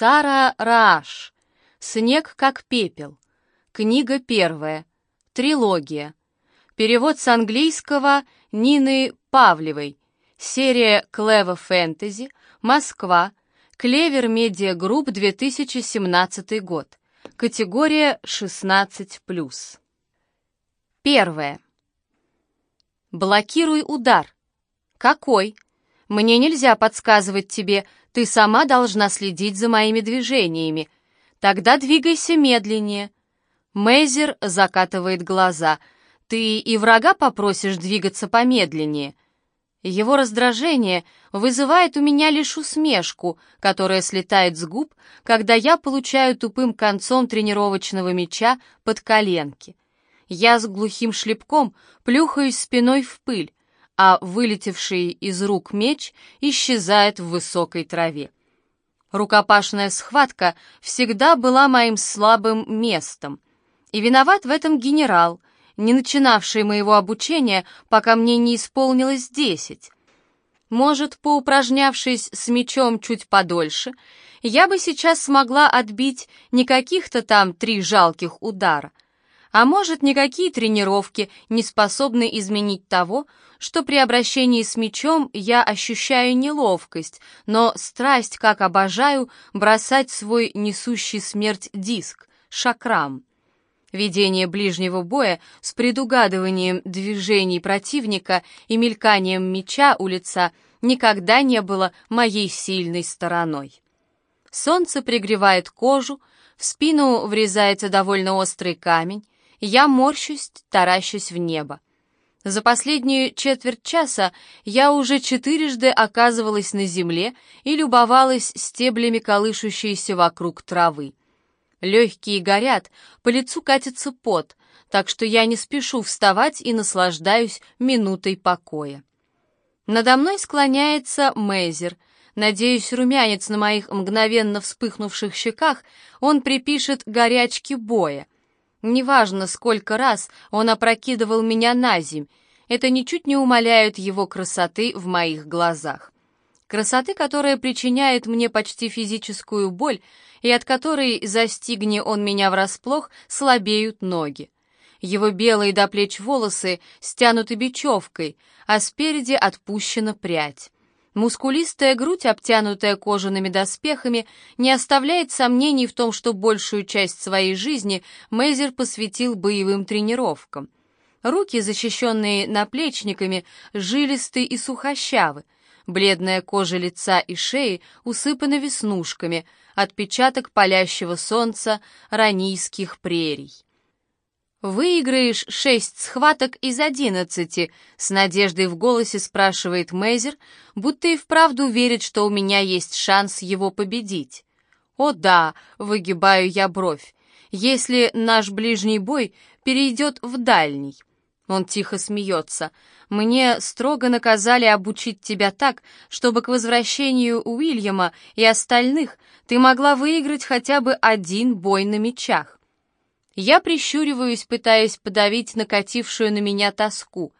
Сара Рааш. Снег как пепел. Книга первая. Трилогия. Перевод с английского Нины Павлевой. Серия Клева Фэнтези. Москва. Клевер Медиа Групп, 2017 год. Категория 16+. Первое. Блокируй удар. Какой? Мне нельзя подсказывать тебе, ты сама должна следить за моими движениями. Тогда двигайся медленнее. Мейзер закатывает глаза. Ты и врага попросишь двигаться помедленнее. Его раздражение вызывает у меня лишь усмешку, которая слетает с губ, когда я получаю тупым концом тренировочного мяча под коленки. Я с глухим шлепком плюхаюсь спиной в пыль, а вылетевший из рук меч исчезает в высокой траве. Рукопашная схватка всегда была моим слабым местом. И виноват в этом генерал, не начинавший моего обучения, пока мне не исполнилось десять. Может, поупражнявшись с мечом чуть подольше, я бы сейчас смогла отбить не каких-то там три жалких удара, а может, никакие тренировки не способны изменить того, что при обращении с мечом я ощущаю неловкость, но страсть, как обожаю, бросать свой несущий смерть диск, шакрам. Ведение ближнего боя с предугадыванием движений противника и мельканием меча у лица никогда не было моей сильной стороной. Солнце пригревает кожу, в спину врезается довольно острый камень, я морщусь, таращусь в небо. За последнюю четверть часа я уже четырежды оказывалась на земле и любовалась стеблями колышущейся вокруг травы. Легкие горят, по лицу катится пот, так что я не спешу вставать и наслаждаюсь минутой покоя. Надо мной склоняется Мейзер. Надеюсь, румянец на моих мгновенно вспыхнувших щеках он припишет горячке боя — Неважно, сколько раз он опрокидывал меня на земь, это ничуть не умаляет его красоты в моих глазах. Красоты, которая причиняет мне почти физическую боль, и от которой, застигни он меня врасплох, слабеют ноги. Его белые до плеч волосы стянуты бечевкой, а спереди отпущена прядь. Мускулистая грудь, обтянутая кожаными доспехами, не оставляет сомнений в том, что большую часть своей жизни Мейзер посвятил боевым тренировкам. Руки, защищенные наплечниками, жилисты и сухощавы. Бледная кожа лица и шеи усыпана веснушками, отпечаток палящего солнца ранийских прерий. «Выиграешь шесть схваток из одиннадцати», — с надеждой в голосе спрашивает Мейзер, будто и вправду верит, что у меня есть шанс его победить. «О да», — выгибаю я бровь, — «если наш ближний бой перейдет в дальний». Он тихо смеется. «Мне строго наказали обучить тебя так, чтобы к возвращению Уильяма и остальных ты могла выиграть хотя бы один бой на мечах. Я прищуриваюсь, пытаясь подавить накатившую на меня тоску.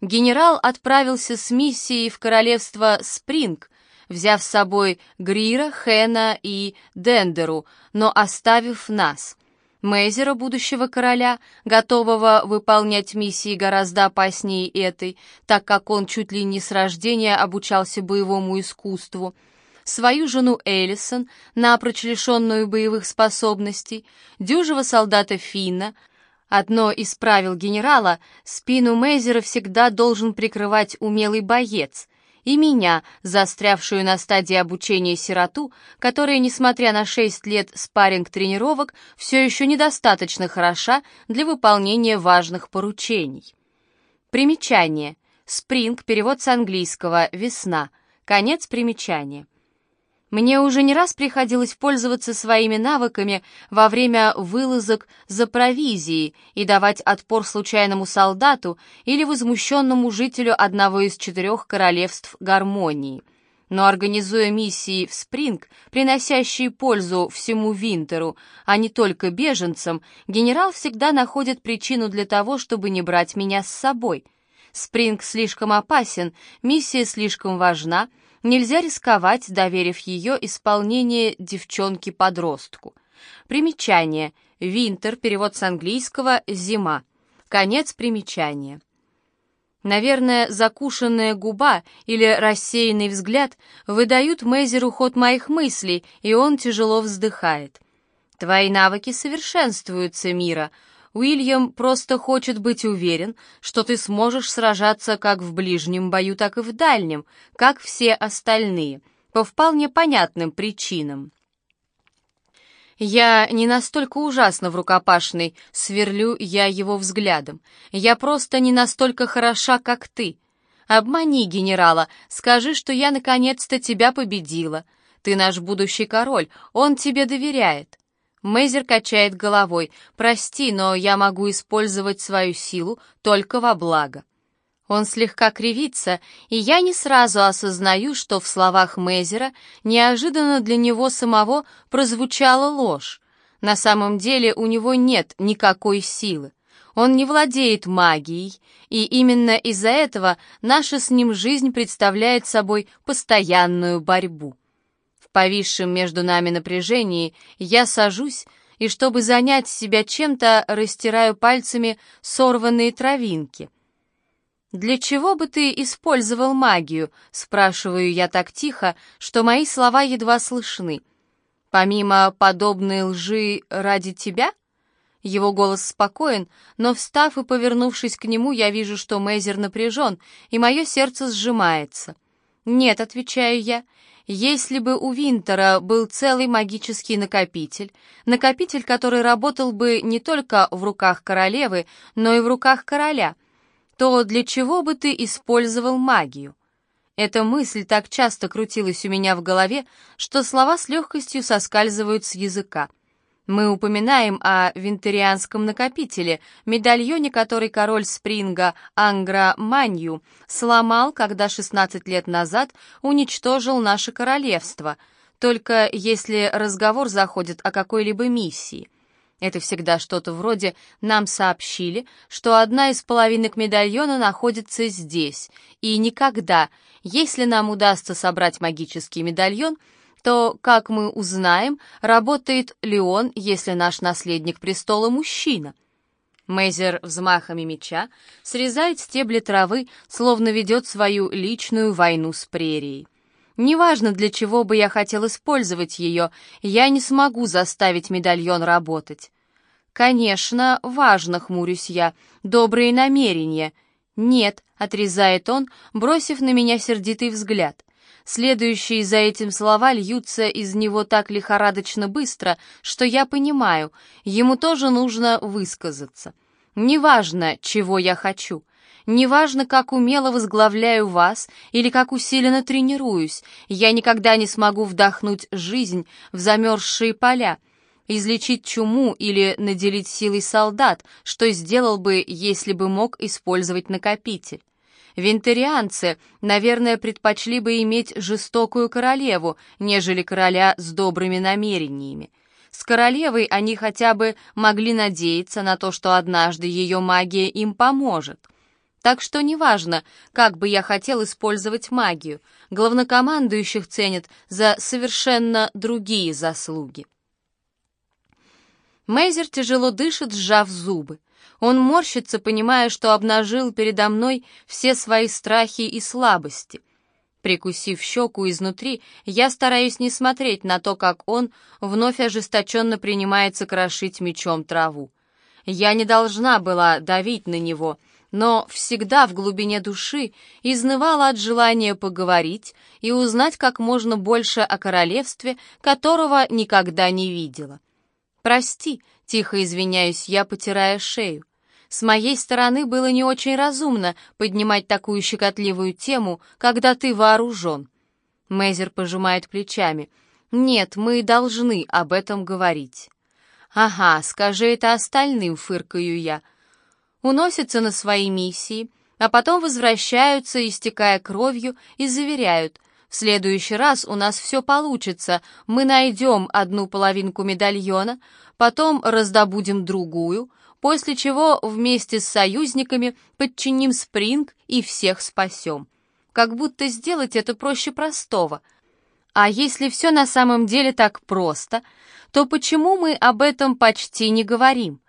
Генерал отправился с миссией в королевство Спринг, взяв с собой Грира, Хэна и Дендеру, но оставив нас. Мейзера, будущего короля, готового выполнять миссии гораздо опаснее этой, так как он чуть ли не с рождения обучался боевому искусству — свою жену Эллисон, напрочь лишенную боевых способностей, дюжего солдата Финна. Одно из правил генерала — спину Мейзера всегда должен прикрывать умелый боец, и меня, застрявшую на стадии обучения сироту, которая, несмотря на шесть лет спарринг-тренировок, все еще недостаточно хороша для выполнения важных поручений. Примечание. Спринг, перевод с английского, весна. Конец примечания. Мне уже не раз приходилось пользоваться своими навыками во время вылазок за провизией и давать отпор случайному солдату или возмущенному жителю одного из четырех королевств гармонии. Но организуя миссии в Спринг, приносящие пользу всему Винтеру, а не только беженцам, генерал всегда находит причину для того, чтобы не брать меня с собой. Спринг слишком опасен, миссия слишком важна — Нельзя рисковать, доверив ее исполнение девчонке-подростку. Примечание. Винтер, перевод с английского «зима». Конец примечания. Наверное, закушенная губа или рассеянный взгляд выдают Мейзеру ход моих мыслей, и он тяжело вздыхает. «Твои навыки совершенствуются, Мира. Уильям просто хочет быть уверен, что ты сможешь сражаться как в ближнем бою, так и в дальнем, как все остальные, по вполне понятным причинам». Я не настолько ужасна в рукопашной, сверлю я его взглядом. Я просто не настолько хороша, как ты. Обмани генерала, скажи, что я наконец-то тебя победила. Ты наш будущий король, он тебе доверяет. Мейзер качает головой. «Прости, но я могу использовать свою силу только во благо». Он слегка кривится, и я не сразу осознаю, что в словах Мейзера неожиданно для него самого прозвучала ложь. На самом деле у него нет никакой силы. Он не владеет магией, и именно из-за этого наша с ним жизнь представляет собой постоянную борьбу. Повисшем между нами напряжении я сажусь, и чтобы занять себя чем-то, растираю пальцами сорванные травинки — «Для чего бы ты использовал магию?» — спрашиваю я так тихо, что мои слова едва слышны. «Помимо подобной лжи ради тебя?» Его голос спокоен, но, встав и повернувшись к нему, я вижу, что Мейзер напряжен, и мое сердце сжимается. «Нет», — отвечаю я, — «если бы у Винтера был целый магический накопитель, накопитель, который работал бы не только в руках королевы, но и в руках короля, то для чего бы ты использовал магию? Эта мысль так часто крутилась у меня в голове, что слова с легкостью соскальзывают с языка. Мы упоминаем о винтерианском накопителе, медальоне, который король Спринга Ангра Манью сломал, когда 16 лет назад уничтожил наше королевство, только если разговор заходит о какой-либо миссии. Это всегда что-то вроде «нам сообщили, что одна из половинок медальона находится здесь, и никогда, если нам удастся собрать магический медальон, то, как мы узнаем, работает ли он, если наш наследник престола мужчина». Мейзер взмахами меча срезает стебли травы, словно ведет свою личную войну с прерией. Неважно, для чего бы я хотел использовать ее, я не смогу заставить медальон работать. Конечно, важно, хмурюсь я, добрые намерения. Нет, отрезает он, бросив на меня сердитый взгляд. Следующие за этим слова льются из него так лихорадочно быстро, что я понимаю, ему тоже нужно высказаться. Неважно, чего я хочу. Неважно, как умело возглавляю вас или как усиленно тренируюсь, я никогда не смогу вдохнуть жизнь в замерзшие поля, излечить чуму или наделить силой солдат, что сделал бы, если бы мог использовать накопитель. Винтерианцы, наверное, предпочли бы иметь жестокую королеву, нежели короля с добрыми намерениями. С королевой они хотя бы могли надеяться на то, что однажды ее магия им поможет. Так что неважно, как бы я хотел использовать магию, главнокомандующих ценят за совершенно другие заслуги. Мейзер тяжело дышит, сжав зубы. Он морщится, понимая, что обнажил передо мной все свои страхи и слабости. Прикусив щеку изнутри, я стараюсь не смотреть на то, как он вновь ожесточенно принимается крошить мечом траву. Я не должна была давить на него — но всегда в глубине души изнывала от желания поговорить и узнать как можно больше о королевстве, которого никогда не видела. «Прости», — тихо извиняюсь я, потирая шею. «С моей стороны было не очень разумно поднимать такую щекотливую тему, когда ты вооружен». Мейзер пожимает плечами. «Нет, мы должны об этом говорить». «Ага, скажи это остальным», — фыркаю я уносятся на свои миссии, а потом возвращаются, истекая кровью, и заверяют, в следующий раз у нас все получится, мы найдем одну половинку медальона, потом раздобудем другую, после чего вместе с союзниками подчиним Спринг и всех спасем. как будто сделать это проще простого. А если все на самом деле так просто, то почему мы об этом почти не говорим?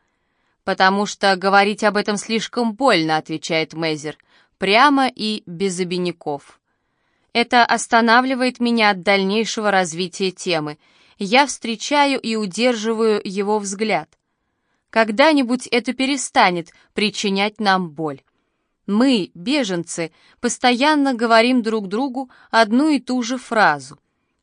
«Потому что говорить об этом слишком больно», — отвечает Мейзер, прямо и без обиняков. Это останавливает меня от дальнейшего развития темы. Я встречаю и удерживаю его взгляд. Когда-нибудь это перестанет причинять нам боль. Мы, беженцы, постоянно говорим друг другу одну и ту же фразу.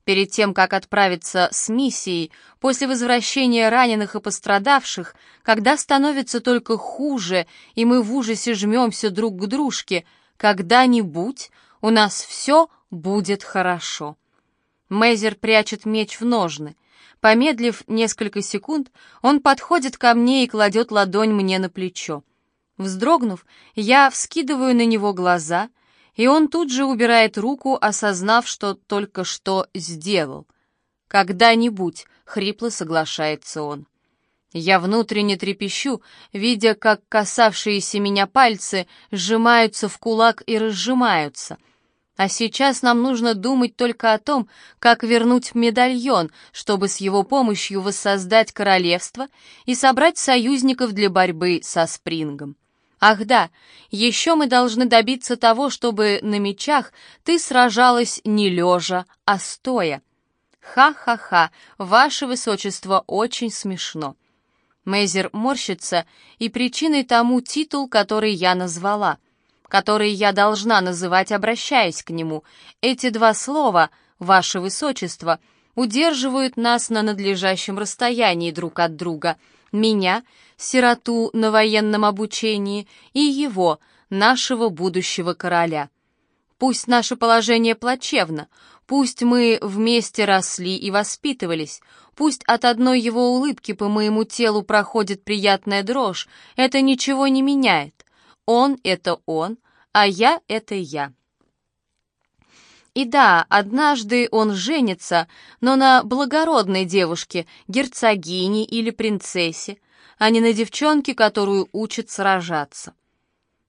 Перед тем, как отправиться с миссией, после возвращения раненых и пострадавших, когда становится только хуже, и мы в ужасе жмемся друг к дружке, когда-нибудь у нас все будет хорошо. Мейзер прячет меч в ножны. Помедлив несколько секунд, он подходит ко мне и кладет ладонь мне на плечо. Вздрогнув, я вскидываю на него глаза — и он тут же убирает руку, осознав, что только что сделал. «Когда-нибудь», — хрипло соглашается он. Я внутренне трепещу, видя, как касавшиеся меня пальцы сжимаются в кулак и разжимаются. А сейчас нам нужно думать только о том, как вернуть медальон, чтобы с его помощью воссоздать королевство и собрать союзников для борьбы со Спрингом. Ах да, еще мы должны добиться того, чтобы на мечах ты сражалась не лежа, а стоя. Ха-ха-ха, ваше высочество очень смешно. Мейзер морщится, и причиной тому титул, который я назвала, который я должна называть, обращаясь к нему. Эти два слова, ваше высочество, удерживают нас на надлежащем расстоянии друг от друга. Меня — сироту на военном обучении, и его, нашего будущего короля. Пусть наше положение плачевно, пусть мы вместе росли и воспитывались, пусть от одной его улыбки по моему телу проходит приятная дрожь, это ничего не меняет. Он — это он, а я — это я. И да, однажды он женится, но на благородной девушке, герцогине или принцессе, а не на девчонке, которую учат сражаться.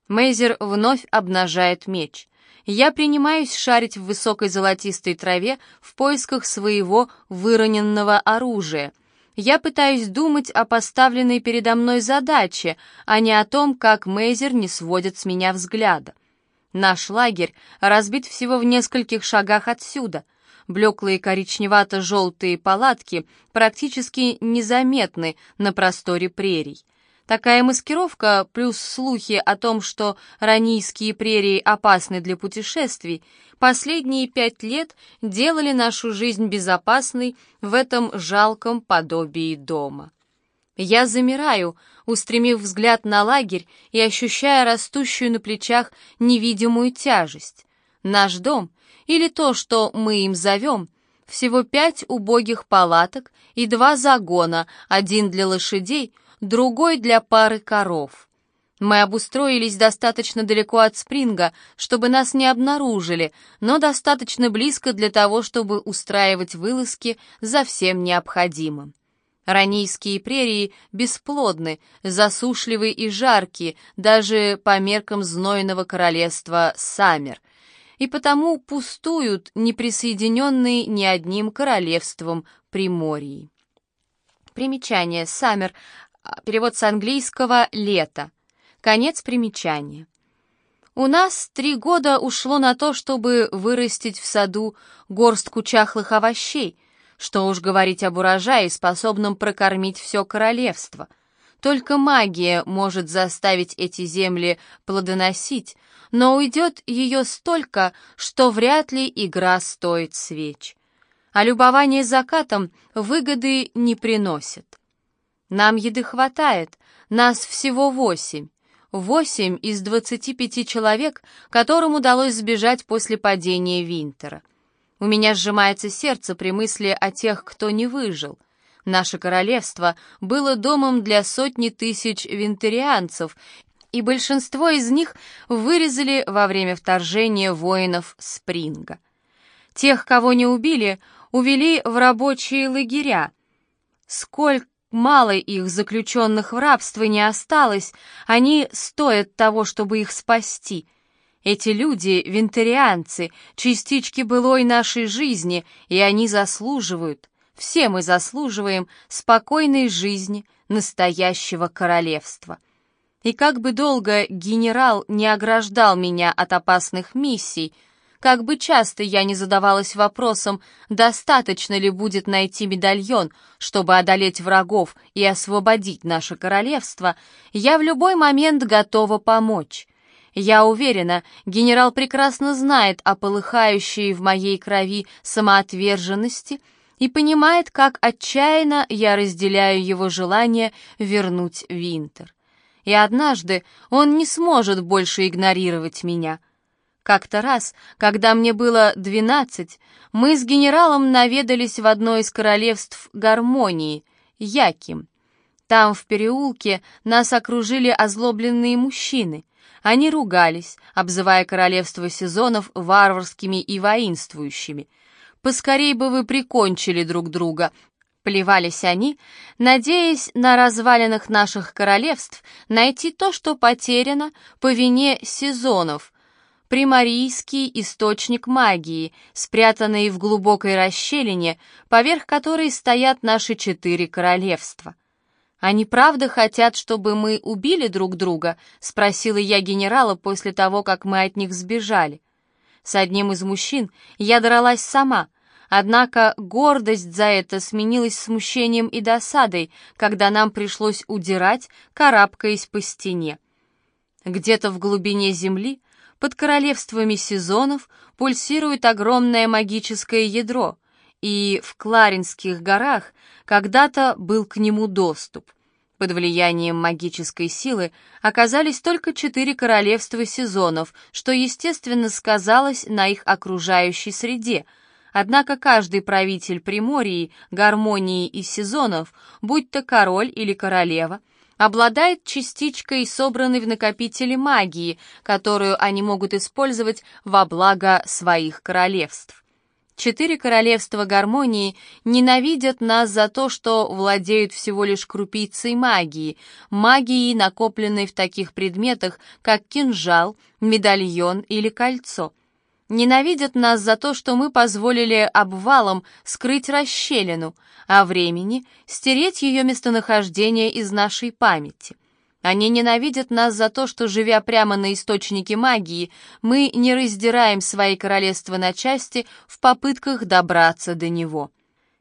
Мейзер вновь обнажает меч. Я принимаюсь шарить в высокой золотистой траве в поисках своего выроненного оружия. Я пытаюсь думать о поставленной передо мной задаче, а не о том, как Мейзер не сводит с меня взгляда. Наш лагерь разбит всего в нескольких шагах отсюда — Блеклые коричневато-желтые палатки практически незаметны на просторе прерий. Такая маскировка плюс слухи о том, что ранийские прерии опасны для путешествий, последние пять лет делали нашу жизнь безопасной в этом жалком подобии дома. Я замираю, устремив взгляд на лагерь и ощущая растущую на плечах невидимую тяжесть. Наш дом или то, что мы им зовем, всего пять убогих палаток и два загона, один для лошадей, другой для пары коров. Мы обустроились достаточно далеко от Спринга, чтобы нас не обнаружили, но достаточно близко для того, чтобы устраивать вылазки за всем необходимым. Ранийские прерии бесплодны, засушливы и жаркие, даже по меркам знойного королевства Саммер — и потому пустуют, не присоединенные ни одним королевством Приморьи. Примечание. Саммер. Перевод с английского «лето». Конец примечания. У нас три года ушло на то, чтобы вырастить в саду горстку чахлых овощей, что уж говорить об урожае, способном прокормить все королевство. Только магия может заставить эти земли плодоносить, но уйдет ее столько, что вряд ли игра стоит свеч. А любование закатом выгоды не приносит. Нам еды хватает, нас всего восемь. Восемь из двадцати пяти человек, которым удалось сбежать после падения Винтера. У меня сжимается сердце при мысли о тех, кто не выжил. Наше королевство было домом для сотни тысяч винтерианцев, и большинство из них вырезали во время вторжения воинов Спринга. Тех, кого не убили, увели в рабочие лагеря. Сколько мало их заключенных в рабство не осталось, они стоят того, чтобы их спасти. Эти люди — винтерианцы, частички былой нашей жизни, и они заслуживают, все мы заслуживаем спокойной жизни настоящего королевства. И как бы долго генерал не ограждал меня от опасных миссий, как бы часто я не задавалась вопросом, достаточно ли будет найти медальон, чтобы одолеть врагов и освободить наше королевство, я в любой момент готова помочь. Я уверена, генерал прекрасно знает о полыхающей в моей крови самоотверженности и понимает, как отчаянно я разделяю его желание вернуть Винтер. И однажды он не сможет больше игнорировать меня. Как-то раз, когда мне было двенадцать, мы с генералом наведались в одно из королевств гармонии, Яким. Там, в переулке, нас окружили озлобленные мужчины — они ругались, обзывая королевство сезонов варварскими и воинствующими. «Поскорей бы вы прикончили друг друга», Плевались они, надеясь на развалинах наших королевств найти то, что потеряно по вине сезонов, примарийский источник магии, спрятанный в глубокой расщелине, поверх которой стоят наши четыре королевства. «Они правда хотят, чтобы мы убили друг друга?» — спросила я генерала после того, как мы от них сбежали. С одним из мужчин я дралась сама, однако гордость за это сменилась смущением и досадой, когда нам пришлось удирать, карабкаясь по стене. Где-то в глубине земли, под королевствами сезонов, пульсирует огромное магическое ядро, и в Кларинских горах когда-то был к нему доступ. Под влиянием магической силы оказались только четыре королевства сезонов, что, естественно, сказалось на их окружающей среде. Однако каждый правитель Примории, гармонии и сезонов, будь то король или королева, обладает частичкой, собранной в накопителе магии, которую они могут использовать во благо своих королевств. Четыре королевства гармонии ненавидят нас за то, что владеют всего лишь крупицей магии, магией, накопленной в таких предметах, как кинжал, медальон или кольцо. Ненавидят нас за то, что мы позволили обвалам скрыть расщелину, а времени стереть ее местонахождение из нашей памяти. Они ненавидят нас за то, что, живя прямо на источнике магии, мы не раздираем свои королевства на части в попытках добраться до него.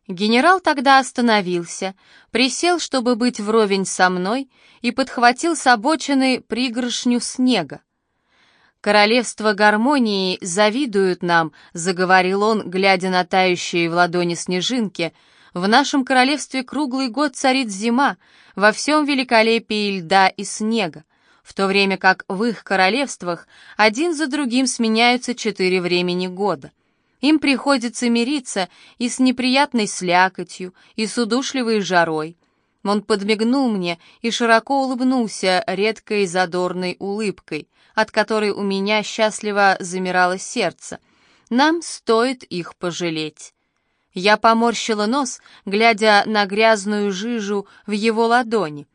Генерал тогда остановился, присел, чтобы быть вровень со мной, и подхватил с обочины пригоршню снега. «Королевство гармонии завидуют нам», — заговорил он, глядя на тающие в ладони снежинки — в нашем королевстве круглый год царит зима, во всем великолепии льда и снега, в то время как в их королевствах один за другим сменяются четыре времени года. Им приходится мириться и с неприятной слякотью, и с удушливой жарой. Он подмигнул мне и широко улыбнулся редкой задорной улыбкой, от которой у меня счастливо замирало сердце. Нам стоит их пожалеть. Я поморщила нос, глядя на грязную жижу в его ладони.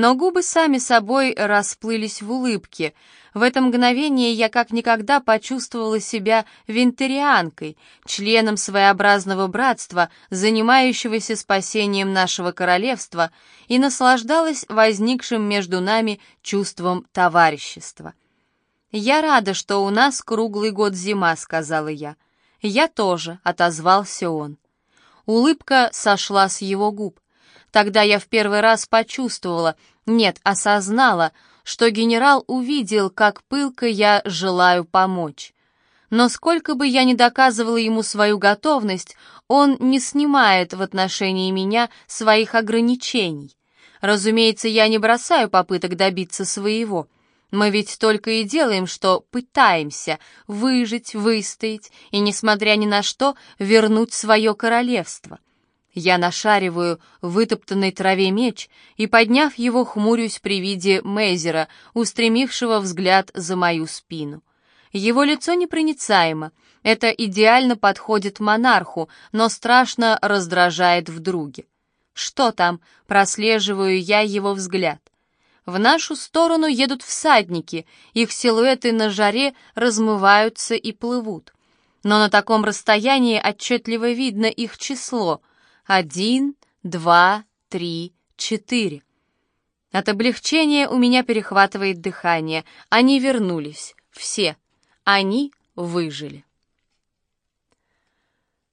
Но губы сами собой расплылись в улыбке. В это мгновение я как никогда почувствовала себя винтерианкой, членом своеобразного братства, занимающегося спасением нашего королевства, и наслаждалась возникшим между нами чувством товарищества. «Я рада, что у нас круглый год зима», — сказала я. «Я тоже», — отозвался он. Улыбка сошла с его губ. Тогда я в первый раз почувствовала, нет, осознала, что генерал увидел, как пылко я желаю помочь. Но сколько бы я ни доказывала ему свою готовность, он не снимает в отношении меня своих ограничений. Разумеется, я не бросаю попыток добиться своего — мы ведь только и делаем, что пытаемся выжить, выстоять и, несмотря ни на что, вернуть свое королевство. Я нашариваю в вытоптанной траве меч и, подняв его, хмурюсь при виде Мейзера, устремившего взгляд за мою спину. Его лицо непроницаемо, это идеально подходит монарху, но страшно раздражает в друге. Что там? Прослеживаю я его взгляд. В нашу сторону едут всадники, их силуэты на жаре размываются и плывут. Но на таком расстоянии отчетливо видно их число. Один, два, три, четыре. От облегчения у меня перехватывает дыхание. Они вернулись. Все. Они выжили.